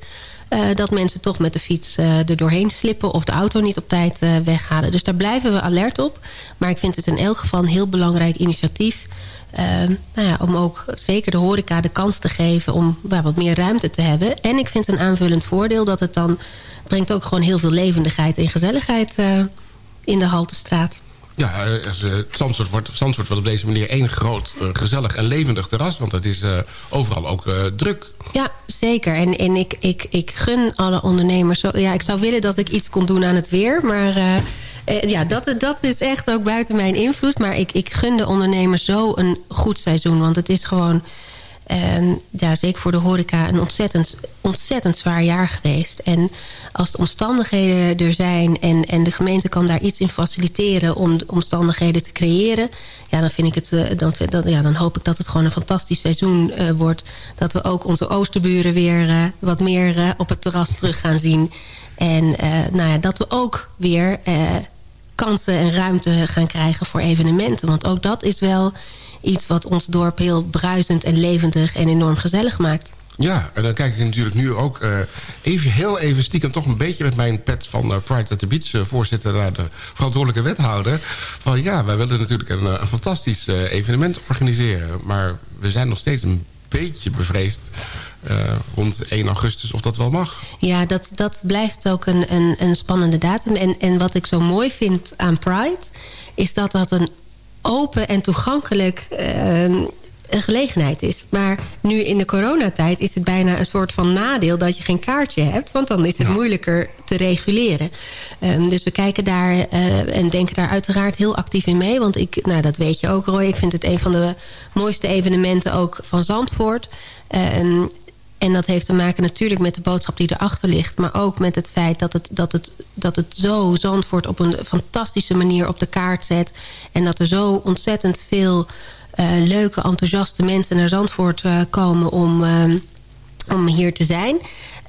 eh, dat mensen toch met de fiets eh, er doorheen slippen... of de auto niet op tijd weghalen. Dus daar blijven we alert op. Maar ik vind het in elk geval een heel belangrijk initiatief... Ehm, nou ja, om ook zeker de horeca de kans te geven om ja, wat meer ruimte te hebben. En ik vind een aanvullend voordeel dat het dan brengt ook gewoon heel veel levendigheid en gezelligheid eh, in de Haltestraat. Ja, eh, eh, Zandvoort, wordt, Zandvoort wordt op deze manier één groot, gezellig en levendig terras. Want het is overal ook druk. Ja, zeker. En, en ik, ik, ik gun alle ondernemers... Zo, ja, ik zou willen dat ik iets kon doen aan het weer, maar... ja, dat, dat is echt ook buiten mijn invloed. Maar ik, ik gun de ondernemers zo een goed seizoen. Want het is gewoon, eh, ja, zeker voor de horeca... een ontzettend, ontzettend zwaar jaar geweest. En als de omstandigheden er zijn... en, en de gemeente kan daar iets in faciliteren... om de omstandigheden te creëren... ja, dan, vind ik het, eh, dan, ja, dan hoop ik dat het gewoon een fantastisch seizoen eh, wordt. Dat we ook onze oosterburen weer eh, wat meer eh, op het terras terug gaan zien. En eh, nou ja, dat we ook weer... kansen en ruimte gaan krijgen voor evenementen. Want ook dat is wel iets wat ons dorp heel bruisend en levendig en enorm gezellig maakt. Ja, en dan kijk ik natuurlijk nu ook eh, even, heel even stiekem... toch een beetje met mijn pet van eh, Pride at the Beach... eh, voorzitter naar de verantwoordelijke wethouder. Van ja, wij willen natuurlijk een, een fantastisch evenement organiseren. Maar we zijn nog steeds een beetje bevreesd eh, rond 1 augustus of dat wel mag. Ja, dat, dat blijft ook een, een, een spannende datum. En, en wat ik zo mooi vind aan Pride... is dat dat een open en toegankelijk eh, een gelegenheid is. Maar nu in de coronatijd is het bijna een soort van nadeel... dat je geen kaartje hebt, want dan is het moeilijker te reguleren. Um, dus we kijken daar uh, en denken daar uiteraard heel actief in mee. Want ik, nou, dat weet je ook, Roy. Ik vind het een van de mooiste evenementen ook van Zandvoort. Um, en dat heeft te maken natuurlijk met de boodschap die erachter ligt. Maar ook met het feit dat het, dat het, dat het zo Zandvoort op een fantastische manier op de kaart zet. En dat er zo ontzettend veel leuke, enthousiaste mensen naar Zandvoort uh, komen om, uh, om hier te zijn.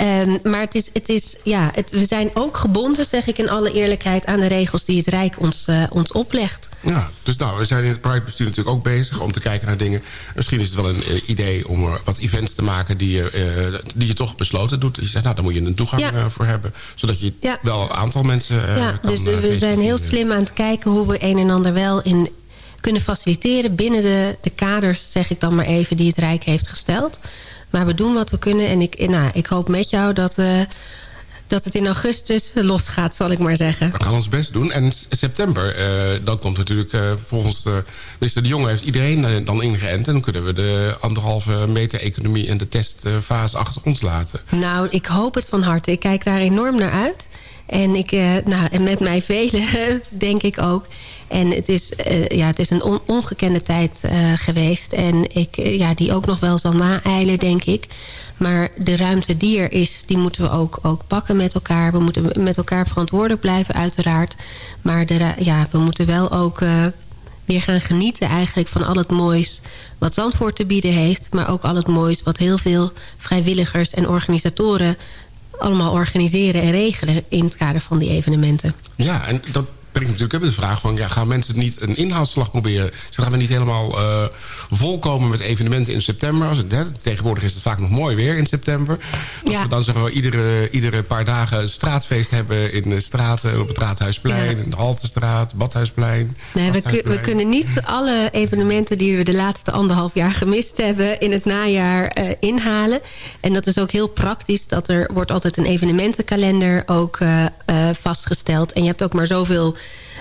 Um, maar het is, het is, ja, het, we zijn ook gebonden, zeg ik in alle eerlijkheid... aan de regels die het Rijk ons, uh, ons oplegt. Ja, dus nou, we zijn in het Pride-bestuur natuurlijk ook bezig... om te kijken naar dingen. Misschien is het wel een uh, idee om uh, wat events te maken... die je, die je toch besloten doet. Je zegt, nou, daar moet je een toegang ja. voor hebben. Zodat je ja. wel een aantal mensen ja, kan Dus we zijn heel slim aan het kijken... hoe we een en ander wel in kunnen faciliteren... binnen de, de kaders, zeg ik dan maar even... die het Rijk heeft gesteld... Maar we doen wat we kunnen. En ik, nou, ik hoop met jou dat, uh, dat het in augustus losgaat, zal ik maar zeggen. We gaan ons best doen. En september, uh, dan komt natuurlijk uh, volgens de minister De Jonge... heeft iedereen dan ingeënt. En dan kunnen we de anderhalve meter economie... en de testfase achter ons laten. Nou, ik hoop het van harte. Ik kijk daar enorm naar uit. En, ik, nou, en met mij velen, denk ik ook... En het is, uh, ja, het is een on ongekende tijd uh, geweest. En ik, ja, die ook nog wel zal naeilen, denk ik. Maar de ruimte die er is, die moeten we ook, ook pakken met elkaar. We moeten met elkaar verantwoordelijk blijven, uiteraard. Maar de, ja, we moeten wel ook weer gaan genieten eigenlijk van al het moois... wat Zandvoort te bieden heeft. Maar ook al het moois wat heel veel vrijwilligers en organisatoren allemaal organiseren en regelen in het kader van die evenementen. Ja, en dat brengt natuurlijk even de vraag van... Ja, gaan mensen niet een inhaalslag proberen? Ze gaan we niet helemaal uh, volkomen met evenementen in september. Als het, hè, tegenwoordig is het vaak nog mooi weer in september. Als ja. we dan zeggen we iedere, iedere paar dagen een straatfeest hebben... in de straten, op het Raadhuisplein, ja. in de Haltestraat, Badhuisplein. Nee, we, we, kunnen niet alle evenementen die we de laatste anderhalf jaar gemist hebben... in het najaar uh, inhalen. En dat is ook heel praktisch. Dat er wordt altijd een evenementenkalender ook uh, vastgesteld. En je hebt ook maar zoveel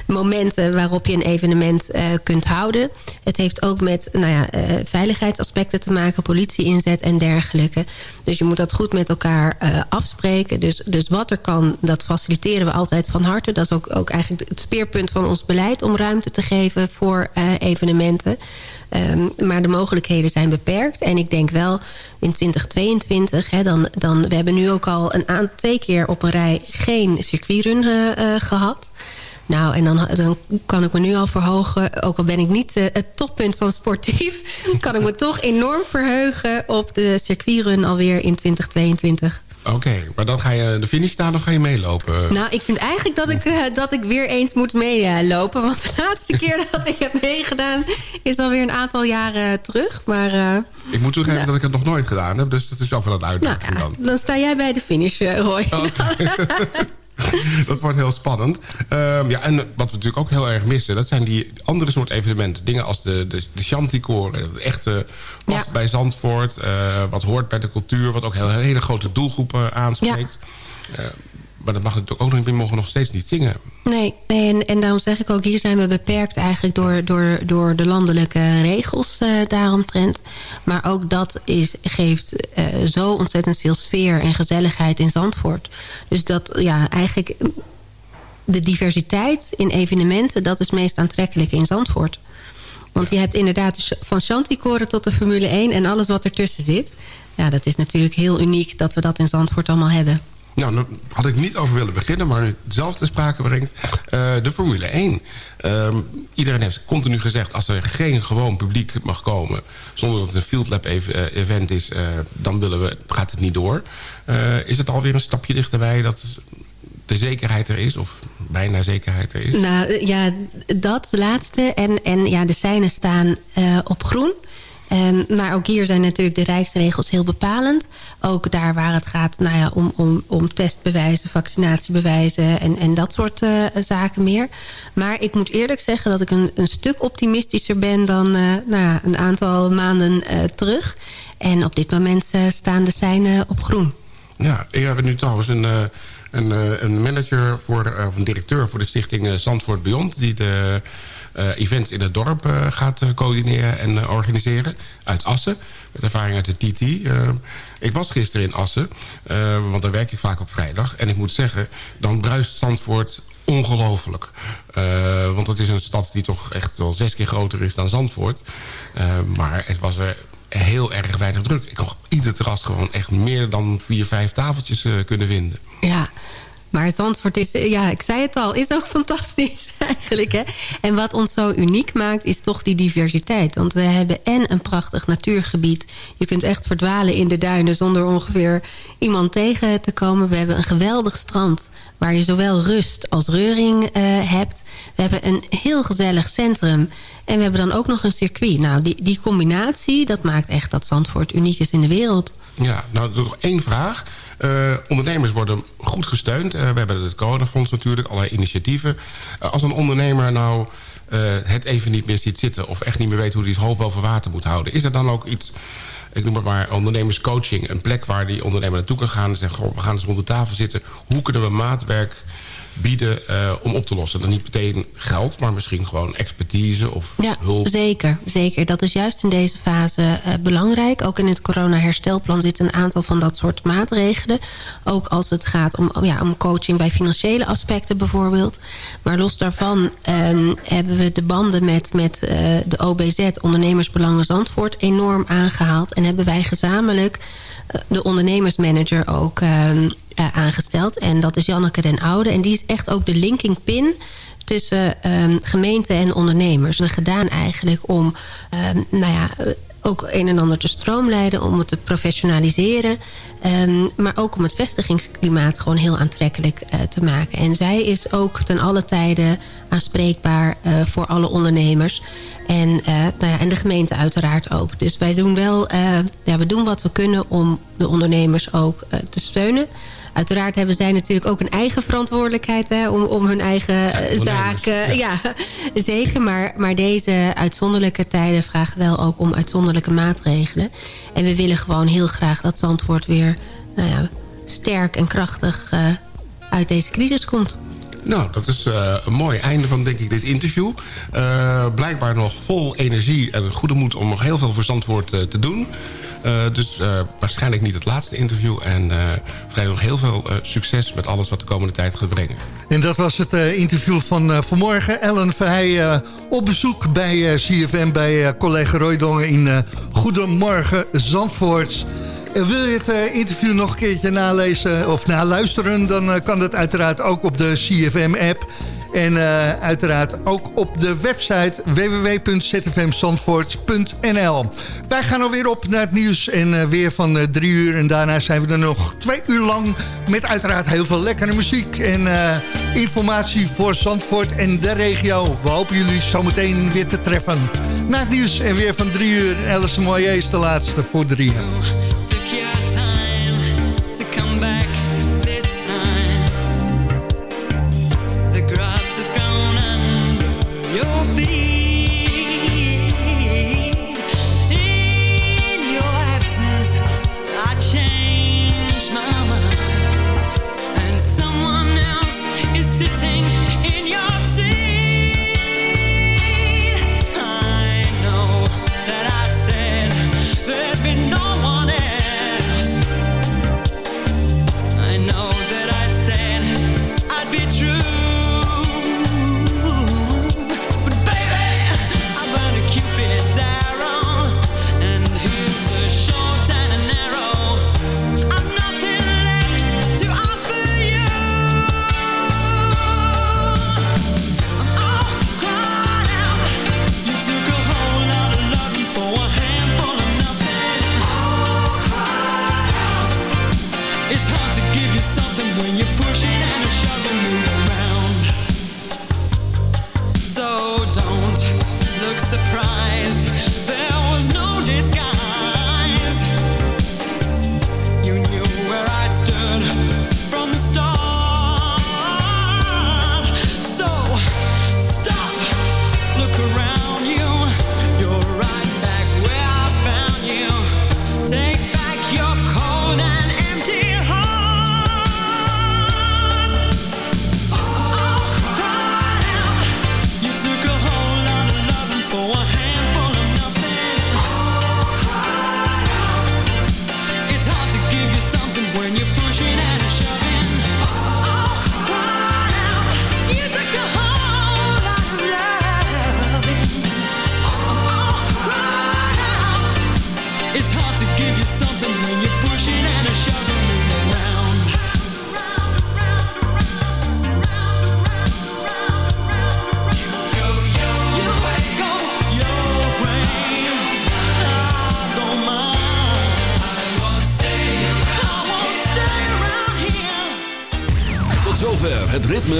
momenten waarop je een evenement uh, kunt houden. Het heeft ook met nou ja, uh, veiligheidsaspecten te maken, politie inzet en dergelijke. Dus je moet dat goed met elkaar uh, afspreken. Dus, dus wat er kan, dat faciliteren we altijd van harte. Dat is ook, ook eigenlijk het speerpunt van ons beleid om ruimte te geven voor evenementen. Um, maar de mogelijkheden zijn beperkt. En ik denk wel in 2022, hè, dan, dan, we hebben nu ook al een aan, twee keer op een rij geen circuitrun gehad. Nou, en dan, dan kan ik me nu al verhogen... ook al ben ik niet uh, het toppunt van sportief... kan ik me toch enorm verheugen op de circuitrun alweer in 2022. Oké, okay, maar dan ga je de finish staan of ga je meelopen? Nou, ik vind eigenlijk dat ik, uh, dat ik weer eens moet meelopen. want de laatste keer dat ik heb meegedaan... is alweer een aantal jaren terug. Maar, uh, ik moet toegeven nou. dat ik het nog nooit gedaan heb. Dus dat is ook wel een uitdaging nou, dan. Dan sta jij bij de finish, Roy. Okay. dat wordt heel spannend. Um, ja, en wat we natuurlijk ook heel erg missen... dat zijn die andere soort evenementen. Dingen als de, de, de Chanticore. Dat echte past ja. bij Zandvoort. Uh, wat hoort bij de cultuur. Wat ook heel, hele grote doelgroepen aanspreekt. Ja. Maar dat mag natuurlijk ook nog niet. Mogen nog steeds niet zingen. Nee, en, daarom zeg ik ook... hier zijn we beperkt eigenlijk door, door, door de landelijke regels uh, daaromtrent. Maar ook dat is, geeft uh, zo ontzettend veel sfeer en gezelligheid in Zandvoort. Dus dat, ja, eigenlijk... de diversiteit in evenementen... dat is meest aantrekkelijk in Zandvoort. Want je hebt inderdaad van Chanticoren tot de Formule 1... en alles wat ertussen zit. Ja, dat is natuurlijk heel uniek dat we dat in Zandvoort allemaal hebben. Nou, daar had ik niet over willen beginnen, maar nu zelf te sprake brengt. Uh, de Formule 1. Uh, iedereen heeft continu gezegd, als er geen gewoon publiek mag komen... zonder dat het een Field Lab event is, uh, dan willen we, gaat het niet door. Is het alweer een stapje dichterbij dat de zekerheid er is? Of bijna zekerheid er is? Nou ja, dat laatste. En, en ja, de seinen staan op groen. Ehm, maar ook hier zijn natuurlijk de rijksregels heel bepalend. Ook daar waar het gaat nou ja, om, om, om testbewijzen, vaccinatiebewijzen en, en dat soort eh, zaken meer. Maar ik moet eerlijk zeggen dat ik een, een stuk optimistischer ben dan eh, nou ja, een aantal maanden eh, terug. En op dit moment staan de seinen op groen. Ja, ik heb nu trouwens een, een, een manager voor, of een directeur voor de stichting Zandvoort Beyond... die de events in het dorp uh, gaat uh, coördineren en organiseren. Uit Assen, met ervaring uit de TT. ik was gisteren in Assen, want daar werk ik vaak op vrijdag. En ik moet zeggen, dan bruist Zandvoort ongelooflijk. want het is een stad die toch echt wel zes keer groter is dan Zandvoort. maar het was er heel erg weinig druk. Ik kon ieder terras gewoon echt meer dan vier, vijf tafeltjes kunnen vinden. Ja, maar Zandvoort is, ja, ik zei het al, is ook fantastisch eigenlijk. Hè? En wat ons zo uniek maakt, is toch die diversiteit. Want we hebben en een prachtig natuurgebied. Je kunt echt verdwalen in de duinen zonder ongeveer iemand tegen te komen. We hebben een geweldig strand waar je zowel rust als reuring uh, hebt. We hebben een heel gezellig centrum. En we hebben dan ook nog een circuit. Nou, die, die combinatie, dat maakt echt dat Zandvoort uniek is in de wereld. Ja, nou, nog één vraag. Uh, ondernemers worden goed gesteund. Uh, we hebben het coronafonds natuurlijk, allerlei initiatieven. Uh, als een ondernemer nou het even niet meer ziet zitten... of echt niet meer weet hoe hij het hoofd boven water moet houden... is er dan ook iets, ik noem het maar ondernemerscoaching... een plek waar die ondernemer naartoe kan gaan en zeggen... We gaan eens rond de tafel zitten. Hoe kunnen we maatwerk bieden uh, om op te lossen. Dan niet meteen geld, maar misschien gewoon expertise of ja, hulp. Zeker, zeker. Dat is juist in deze fase uh, belangrijk. Ook in het corona-herstelplan zitten een aantal van dat soort maatregelen. Ook als het gaat om, ja, om coaching bij financiële aspecten bijvoorbeeld. Maar los daarvan um, hebben we de banden met, met uh, de OBZ, Ondernemersbelangen Zandvoort, enorm aangehaald. En hebben wij gezamenlijk de ondernemersmanager ook uh, aangesteld. En dat is Janneke den Oude. En die is echt ook de linking pin tussen um, gemeente en ondernemers. We gedaan eigenlijk om um, nou ja, ook een en ander te stroomlijnen, om het te professionaliseren. Um, maar ook om het vestigingsklimaat gewoon heel aantrekkelijk uh, te maken. En zij is ook ten alle tijden aanspreekbaar voor alle ondernemers. En, nou ja, en de gemeente uiteraard ook. Dus wij doen wel ja, we doen wat we kunnen om de ondernemers ook te steunen. Uiteraard hebben zij natuurlijk ook een eigen verantwoordelijkheid... Hè, om, om hun eigen ja, zaken... Ja. zeker. Maar, maar deze uitzonderlijke tijden vragen wel ook om uitzonderlijke maatregelen. En we willen gewoon heel graag dat Zandvoort weer nou ja, sterk en krachtig uh, uit deze crisis komt. Nou, dat is uh, een mooi einde van denk ik dit interview. Uh, blijkbaar nog vol energie en goede moed om nog heel veel voor Zandvoort te doen. Uh, dus uh, waarschijnlijk niet het laatste interview. En uh, waarschijnlijk nog heel veel succes met alles wat de komende tijd gaat brengen. En dat was het interview van vanmorgen. Ellen Verheij op bezoek bij CFM bij collega Roydongen in Goedemorgen Zandvoort. wil je het interview nog een keertje nalezen of naluisteren... dan kan dat uiteraard ook op de CFM-app... En uh, uiteraard ook op de website www.zfmzandvoort.nl. Wij gaan alweer op naar het nieuws en uh, weer van uh, drie uur. En daarna zijn we er nog twee uur lang met uiteraard heel veel lekkere muziek. En informatie voor Zandvoort en de regio. We hopen jullie zometeen weer te treffen. Na het nieuws en weer van drie uur. Alice Moyer is de laatste voor drie